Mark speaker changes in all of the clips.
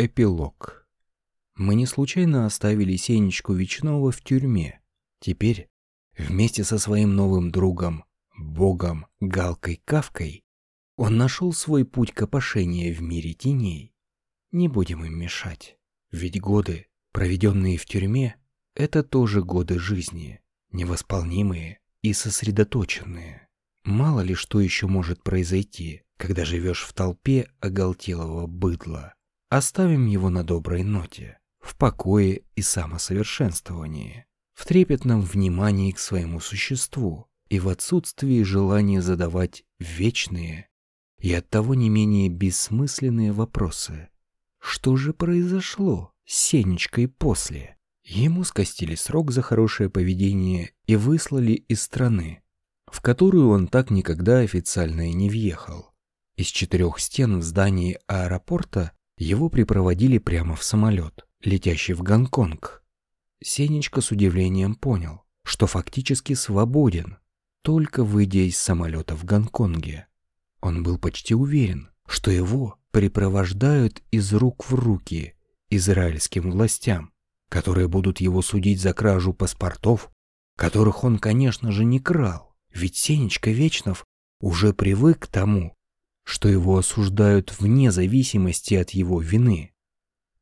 Speaker 1: Эпилог. Мы не случайно оставили Сенечку Вечного в тюрьме. Теперь, вместе со своим новым другом, богом Галкой Кавкой, он нашел свой путь к опошению в мире теней. Не будем им мешать, ведь годы, проведенные в тюрьме, это тоже годы жизни, невосполнимые и сосредоточенные. Мало ли что еще может произойти, когда живешь в толпе оголтелого быдла. Оставим его на доброй ноте, в покое и самосовершенствовании, в трепетном внимании к своему существу и в отсутствии желания задавать вечные и оттого не менее бессмысленные вопросы. Что же произошло с Сенечкой после? Ему скостили срок за хорошее поведение и выслали из страны, в которую он так никогда официально и не въехал. Из четырех стен в здании аэропорта его припроводили прямо в самолет, летящий в Гонконг. Сенечка с удивлением понял, что фактически свободен, только выйдя из самолета в Гонконге. Он был почти уверен, что его припровождают из рук в руки израильским властям, которые будут его судить за кражу паспортов, которых он, конечно же, не крал, ведь Сенечка Вечнов уже привык к тому, что его осуждают вне зависимости от его вины.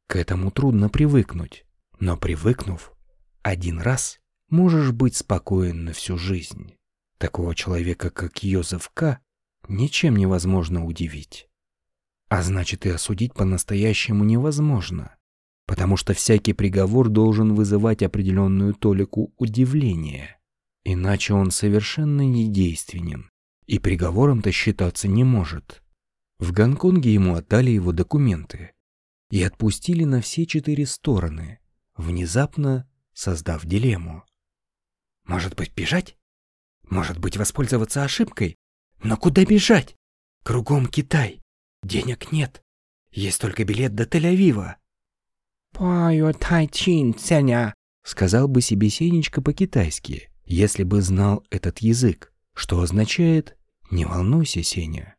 Speaker 1: К этому трудно привыкнуть, но привыкнув, один раз можешь быть спокоен на всю жизнь. Такого человека, как Йозеф К., ничем невозможно удивить. А значит и осудить по-настоящему невозможно, потому что всякий приговор должен вызывать определенную толику удивления, иначе он совершенно недейственен и приговором-то считаться не может. В Гонконге ему отдали его документы и отпустили на все четыре стороны, внезапно создав дилемму. Может быть, бежать? Может быть, воспользоваться ошибкой? Но куда бежать? Кругом Китай. Денег нет. Есть только билет до Тель-Авива. «Паю тайчин, Сеня», — сказал бы себе Сенечка по-китайски, если бы знал этот язык, что означает «Не волнуйся, Сеня,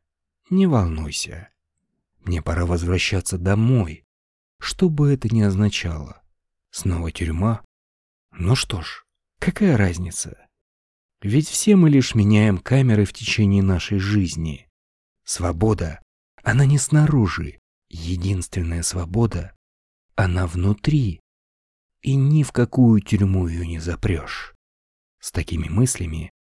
Speaker 1: не волнуйся. Мне пора возвращаться домой, что бы это ни означало. Снова тюрьма? Ну что ж, какая разница? Ведь все мы лишь меняем камеры в течение нашей жизни. Свобода, она не снаружи. Единственная свобода, она внутри. И ни в какую тюрьму ее не запрешь. С такими мыслями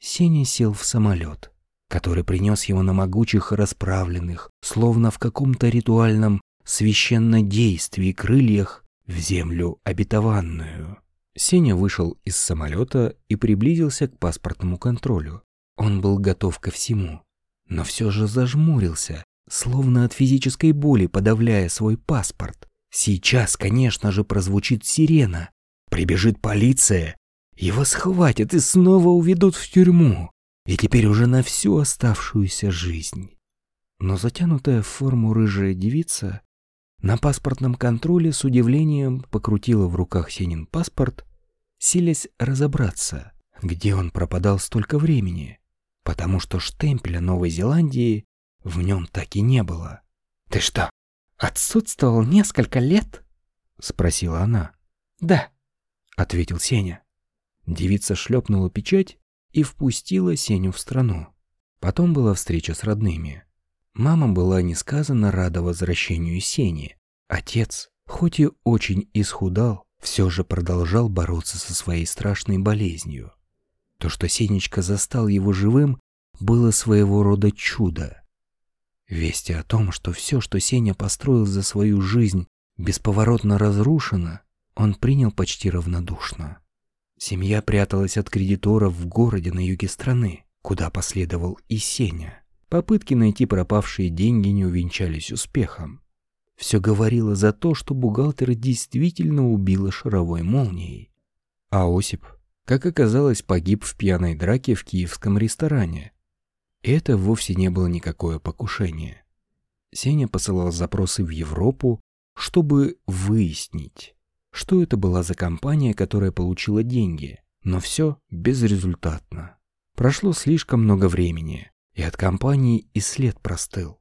Speaker 1: Сеня сел в самолет, который принес его на могучих расправленных, словно в каком-то ритуальном священнодействии крыльях в землю обетованную. Сеня вышел из самолета и приблизился к паспортному контролю. Он был готов ко всему, но все же зажмурился, словно от физической боли подавляя свой паспорт. Сейчас, конечно же, прозвучит сирена. Прибежит полиция. Его схватят и снова уведут в тюрьму. И теперь уже на всю оставшуюся жизнь. Но затянутая в форму рыжая девица на паспортном контроле с удивлением покрутила в руках Сенин паспорт, силясь разобраться, где он пропадал столько времени, потому что штемпеля Новой Зеландии в нем так и не было. «Ты что, отсутствовал несколько лет?» — спросила она. «Да», — ответил Сеня. Девица шлепнула печать и впустила Сеню в страну. Потом была встреча с родными. Мама была несказанно рада возвращению Сени. Отец, хоть и очень исхудал, все же продолжал бороться со своей страшной болезнью. То, что Сенечка застал его живым, было своего рода чудо. Вести о том, что все, что Сеня построил за свою жизнь, бесповоротно разрушено, он принял почти равнодушно. Семья пряталась от кредиторов в городе на юге страны, куда последовал и Сеня. Попытки найти пропавшие деньги не увенчались успехом. Все говорило за то, что бухгалтера действительно убило шаровой молнией. А Осип, как оказалось, погиб в пьяной драке в киевском ресторане. это вовсе не было никакое покушение. Сеня посылал запросы в Европу, чтобы выяснить, что это была за компания, которая получила деньги. Но все безрезультатно. Прошло слишком много времени, и от компании и след простыл.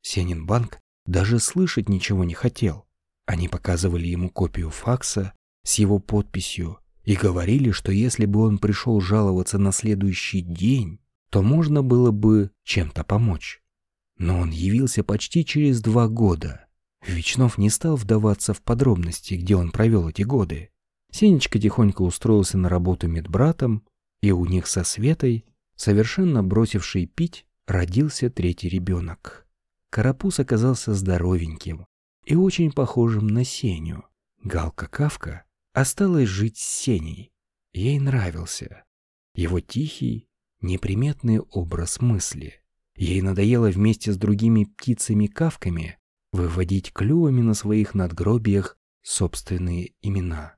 Speaker 1: Сенин банк даже слышать ничего не хотел. Они показывали ему копию факса с его подписью и говорили, что если бы он пришел жаловаться на следующий день, то можно было бы чем-то помочь. Но он явился почти через два года. Вечнов не стал вдаваться в подробности, где он провел эти годы. Сенечка тихонько устроился на работу медбратом, и у них со Светой, совершенно бросивший пить, родился третий ребенок. Карапуз оказался здоровеньким и очень похожим на Сеню. Галка Кавка осталась жить с Сеней. Ей нравился его тихий, неприметный образ мысли. Ей надоело вместе с другими птицами-кавками выводить клювами на своих надгробиях собственные имена.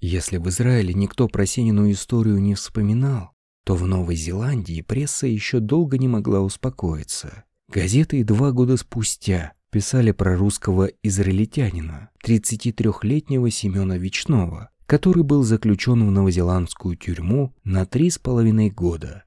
Speaker 1: Если в Израиле никто про Сенину историю не вспоминал, то в Новой Зеландии пресса еще долго не могла успокоиться. Газеты два года спустя писали про русского израильтянина, 33-летнего Семена Вечного, который был заключен в новозеландскую тюрьму на три с половиной года,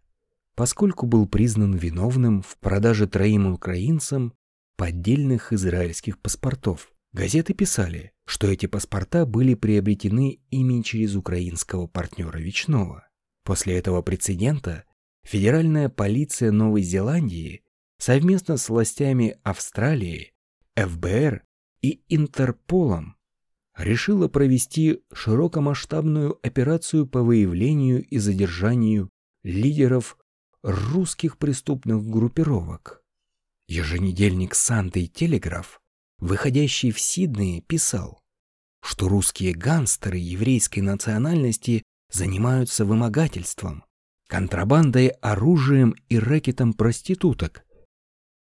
Speaker 1: поскольку был признан виновным в продаже троим украинцам поддельных израильских паспортов. Газеты писали, что эти паспорта были приобретены ими через украинского партнера Вечного. После этого прецедента федеральная полиция Новой Зеландии совместно с властями Австралии, ФБР и Интерполом решила провести широкомасштабную операцию по выявлению и задержанию лидеров русских преступных группировок. Еженедельник «Санты Телеграф», выходящий в Сиднее, писал, что русские гангстеры еврейской национальности занимаются вымогательством, контрабандой оружием и рэкетом проституток,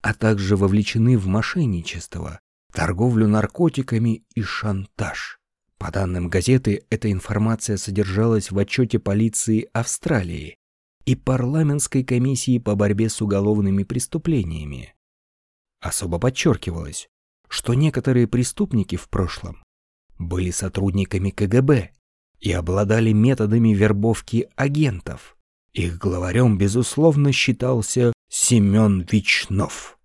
Speaker 1: а также вовлечены в мошенничество, торговлю наркотиками и шантаж. По данным газеты, эта информация содержалась в отчете полиции Австралии и парламентской комиссии по борьбе с уголовными преступлениями. Особо подчеркивалось, что некоторые преступники в прошлом были сотрудниками КГБ и обладали методами вербовки агентов. Их главарем, безусловно, считался Семен Вечнов.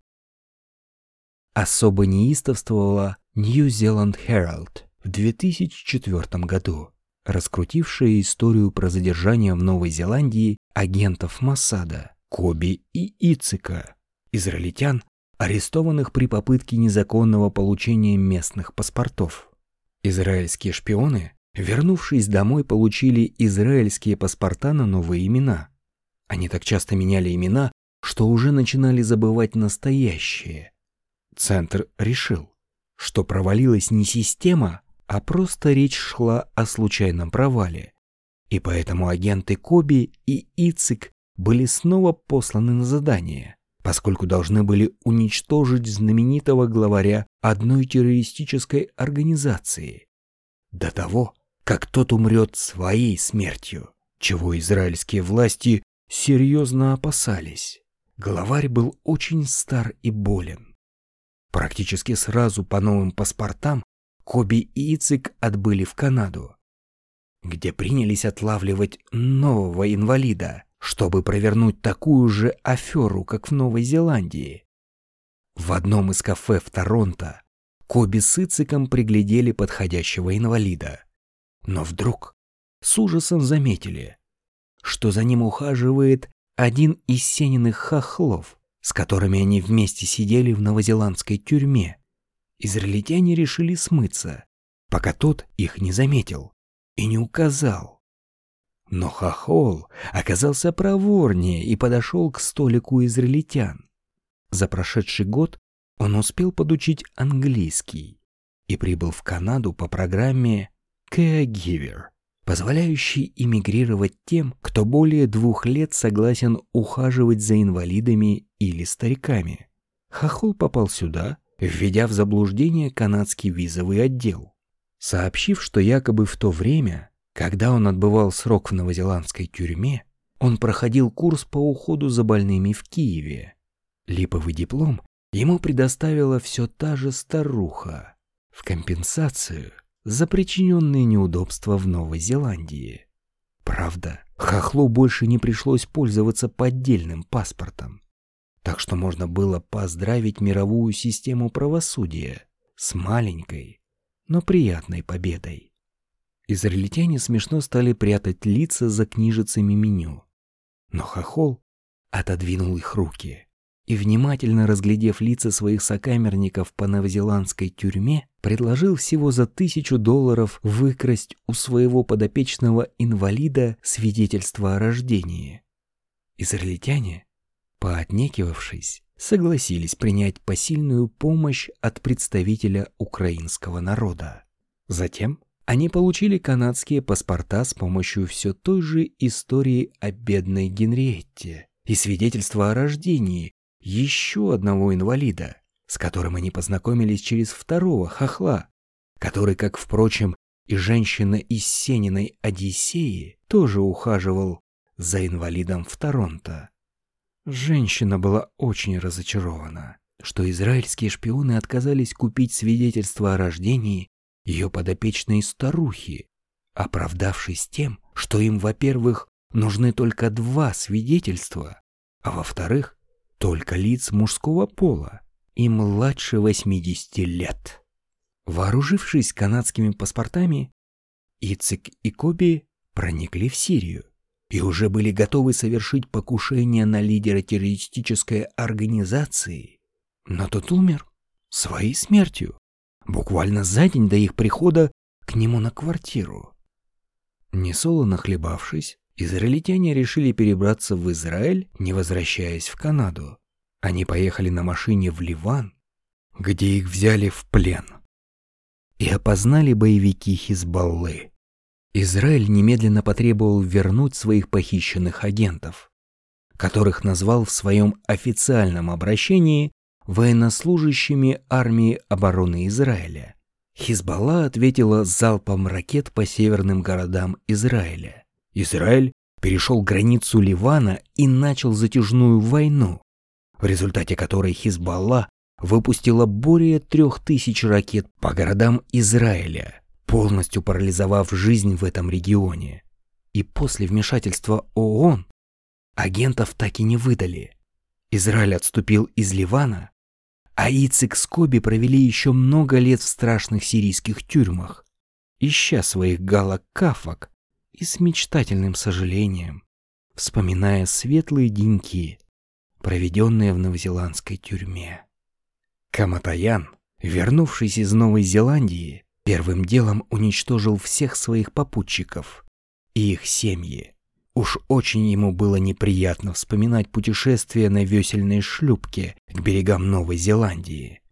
Speaker 1: Особо неистовствовала New Zealand Herald в 2004 году, раскрутившая историю про задержание в Новой Зеландии агентов Масада, Коби и Ицика, израильтян, арестованных при попытке незаконного получения местных паспортов. Израильские шпионы Вернувшись домой, получили израильские паспорта на новые имена. Они так часто меняли имена, что уже начинали забывать настоящее. Центр решил, что провалилась не система, а просто речь шла о случайном провале. И поэтому агенты Коби и Ицик были снова посланы на задание, поскольку должны были уничтожить знаменитого главаря одной террористической организации. До того, как тот умрет своей смертью, чего израильские власти серьезно опасались. Главарь был очень стар и болен. Практически сразу по новым паспортам Коби и Ицик отбыли в Канаду, где принялись отлавливать нового инвалида, чтобы провернуть такую же аферу, как в Новой Зеландии. В одном из кафе в Торонто Коби с Ициком приглядели подходящего инвалида. Но вдруг с ужасом заметили, что за ним ухаживает один из Сениных хохлов, с которыми они вместе сидели в новозеландской тюрьме. Израильтяне решили смыться, пока тот их не заметил и не указал. Но хохол оказался проворнее и подошел к столику израильтян. За прошедший год он успел подучить английский и прибыл в Канаду по программе caregiver, позволяющий иммигрировать тем, кто более двух лет согласен ухаживать за инвалидами или стариками. Хохол попал сюда, введя в заблуждение канадский визовый отдел, сообщив, что якобы в то время, когда он отбывал срок в новозеландской тюрьме, он проходил курс по уходу за больными в Киеве. Липовый диплом ему предоставила все та же старуха. В компенсацию за причиненные неудобства в Новой Зеландии. Правда, Хохлу больше не пришлось пользоваться поддельным паспортом. Так что можно было поздравить мировую систему правосудия с маленькой, но приятной победой. Израильтяне смешно стали прятать лица за книжицами меню. Но Хохол отодвинул их руки и, внимательно разглядев лица своих сокамерников по новозеландской тюрьме, предложил всего за тысячу долларов выкрасть у своего подопечного инвалида свидетельство о рождении. Израильтяне, поотнекивавшись, согласились принять посильную помощь от представителя украинского народа. Затем они получили канадские паспорта с помощью все той же истории о бедной Генриетте и свидетельства о рождении еще одного инвалида, с которым они познакомились через второго хохла, который, как, впрочем, и женщина из Сениной Одиссеи тоже ухаживал за инвалидом в Торонто. Женщина была очень разочарована, что израильские шпионы отказались купить свидетельство о рождении ее подопечной старухи, оправдавшись тем, что им, во-первых, нужны только два свидетельства, а во-вторых, только лиц мужского пола и младше 80 лет. Вооружившись канадскими паспортами, Ицик и Коби проникли в Сирию и уже были готовы совершить покушение на лидера террористической организации, но тот умер своей смертью, буквально за день до их прихода к нему на квартиру. Несолоно хлебавшись, Израильтяне решили перебраться в Израиль, не возвращаясь в Канаду. Они поехали на машине в Ливан, где их взяли в плен. И опознали боевики Хизбаллы. Израиль немедленно потребовал вернуть своих похищенных агентов, которых назвал в своем официальном обращении военнослужащими армии обороны Израиля. Хизбалла ответила залпом ракет по северным городам Израиля. Израиль перешел границу Ливана и начал затяжную войну, в результате которой Хизбалла выпустила более трех тысяч ракет по городам Израиля, полностью парализовав жизнь в этом регионе. И после вмешательства ООН агентов так и не выдали. Израиль отступил из Ливана, а Ицик с Коби провели еще много лет в страшных сирийских тюрьмах, ища своих галок-кафок и с мечтательным сожалением, вспоминая светлые деньки, проведенные в новозеландской тюрьме. Каматаян, вернувшись из Новой Зеландии, первым делом уничтожил всех своих попутчиков и их семьи. Уж очень ему было неприятно вспоминать путешествие на весельной шлюпке к берегам Новой Зеландии.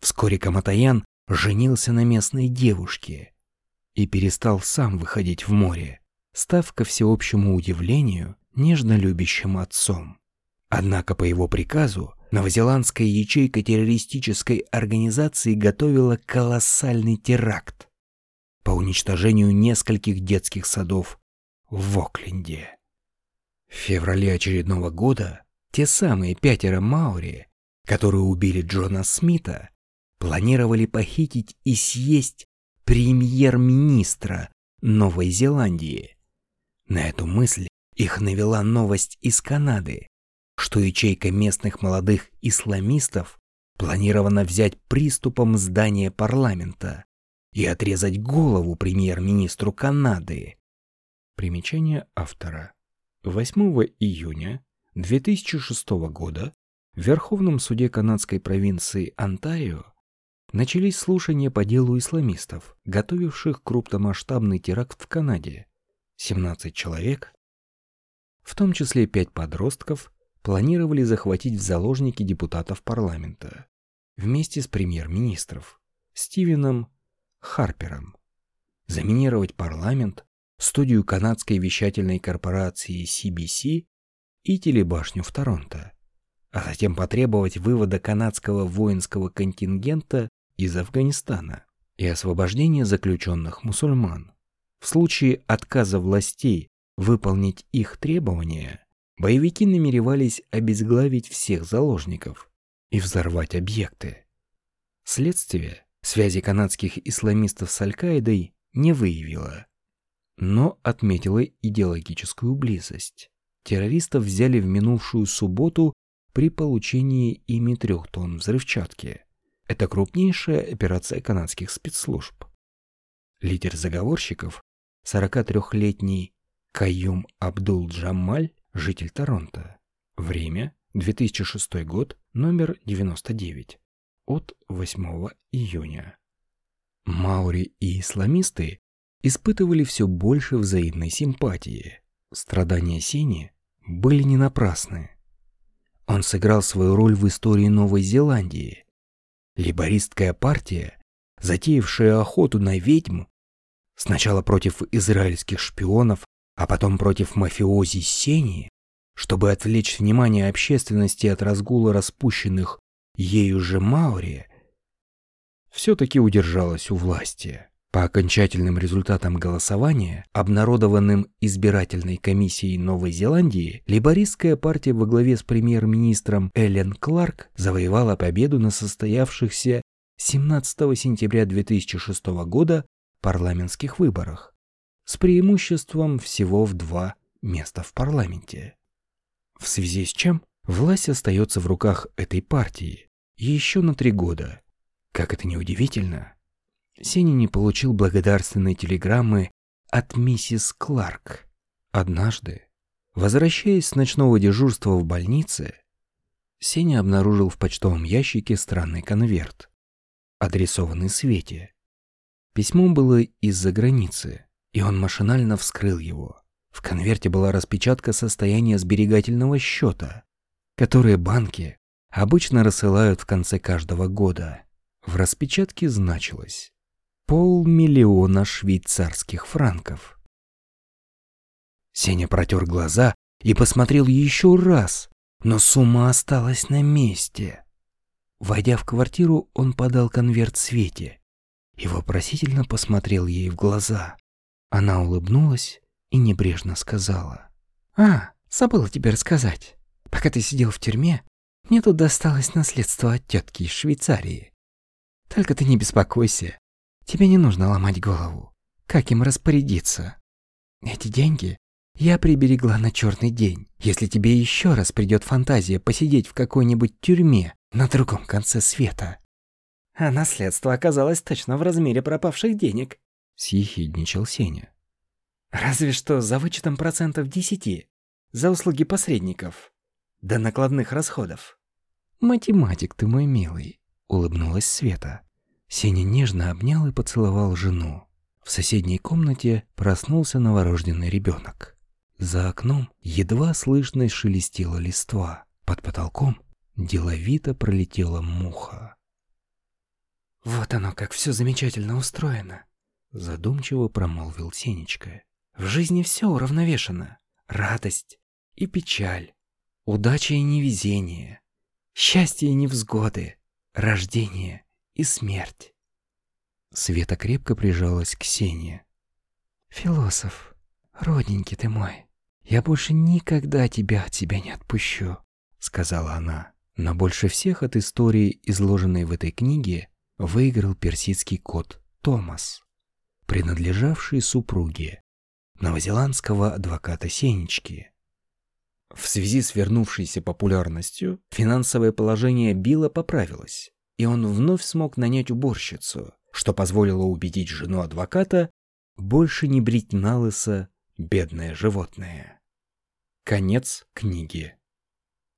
Speaker 1: Вскоре Каматаян женился на местной девушке и перестал сам выходить в море став ко всеобщему удивлению нежно любящим отцом. Однако по его приказу новозеландская ячейка террористической организации готовила колоссальный теракт по уничтожению нескольких детских садов в Окленде. В феврале очередного года те самые пятеро Маури, которые убили Джона Смита, планировали похитить и съесть премьер-министра Новой Зеландии на эту мысль их навела новость из Канады, что ячейка местных молодых исламистов планирована взять приступом здание парламента и отрезать голову премьер-министру Канады. Примечание автора. 8 июня 2006 года в Верховном суде канадской провинции Онтарио начались слушания по делу исламистов, готовивших крупномасштабный теракт в Канаде. 17 человек, в том числе 5 подростков, планировали захватить в заложники депутатов парламента вместе с премьер-министров Стивеном Харпером, заминировать парламент, студию канадской вещательной корпорации CBC и телебашню в Торонто, а затем потребовать вывода канадского воинского контингента из Афганистана и освобождения заключенных мусульман. В случае отказа властей выполнить их требования, боевики намеревались обезглавить всех заложников и взорвать объекты. Следствие связи канадских исламистов с Аль-Каидой не выявило, но отметило идеологическую близость. Террористов взяли в минувшую субботу при получении ими трех тонн взрывчатки. Это крупнейшая операция канадских спецслужб. Лидер заговорщиков, 43-летний Каюм Абдул-Джамаль, житель Торонто. Время 2006 год, номер 99, от 8 июня. Маури и исламисты испытывали все больше взаимной симпатии. Страдания Сини были не напрасны. Он сыграл свою роль в истории Новой Зеландии. Либористская партия, затеявшая охоту на ведьм, сначала против израильских шпионов, а потом против мафиози Сени, чтобы отвлечь внимание общественности от разгула распущенных ею же Маури, все-таки удержалась у власти. По окончательным результатам голосования, обнародованным избирательной комиссией Новой Зеландии, лейбористская партия во главе с премьер-министром Эллен Кларк завоевала победу на состоявшихся 17 сентября 2006 года парламентских выборах с преимуществом всего в два места в парламенте в связи с чем власть остается в руках этой партии еще на три года. Как это ни удивительно, Сеня не получил благодарственной телеграммы от миссис Кларк. Однажды, возвращаясь с ночного дежурства в больнице, Сеня обнаружил в почтовом ящике странный конверт, адресованный Свете. Письмо было из-за границы, и он машинально вскрыл его. В конверте была распечатка состояния сберегательного счета, которые банки обычно рассылают в конце каждого года. В распечатке значилось полмиллиона швейцарских франков. Сеня протер глаза и посмотрел еще раз, но сумма осталась на месте. Войдя в квартиру, он подал конверт Свете и вопросительно посмотрел ей в глаза. Она улыбнулась и небрежно сказала. «А, забыла тебе рассказать. Пока ты сидел в тюрьме, мне тут досталось наследство от тетки из Швейцарии. Только ты не беспокойся, тебе не нужно ломать голову. Как им распорядиться? Эти деньги я приберегла на черный день. Если тебе еще раз придет фантазия посидеть в какой-нибудь тюрьме на другом конце света. А наследство оказалось точно в размере пропавших денег, съехидничал Сеня. Разве что за вычетом процентов 10 за услуги посредников, до накладных расходов. Математик ты мой милый, улыбнулась Света. Сеня нежно обнял и поцеловал жену. В соседней комнате проснулся новорожденный ребенок. За окном едва слышно шелестела листва. Под потолком деловито пролетела муха. «Вот оно, как все замечательно устроено», — задумчиво промолвил Сенечка. В жизни все уравновешено. Радость и печаль, удача и невезение, счастье и невзгоды, рождение и смерть. Света крепко прижалась к Сене. «Философ, родненький ты мой, я больше никогда тебя от себя не отпущу», — сказала она. Но больше всех от истории, изложенной в этой книге, выиграл персидский кот Томас, принадлежавший супруге новозеландского адвоката Сенечки. В связи с вернувшейся популярностью финансовое положение Билла поправилось, и он вновь смог нанять уборщицу, что позволило убедить жену адвоката больше не брить на лысо бедное животное. Конец книги.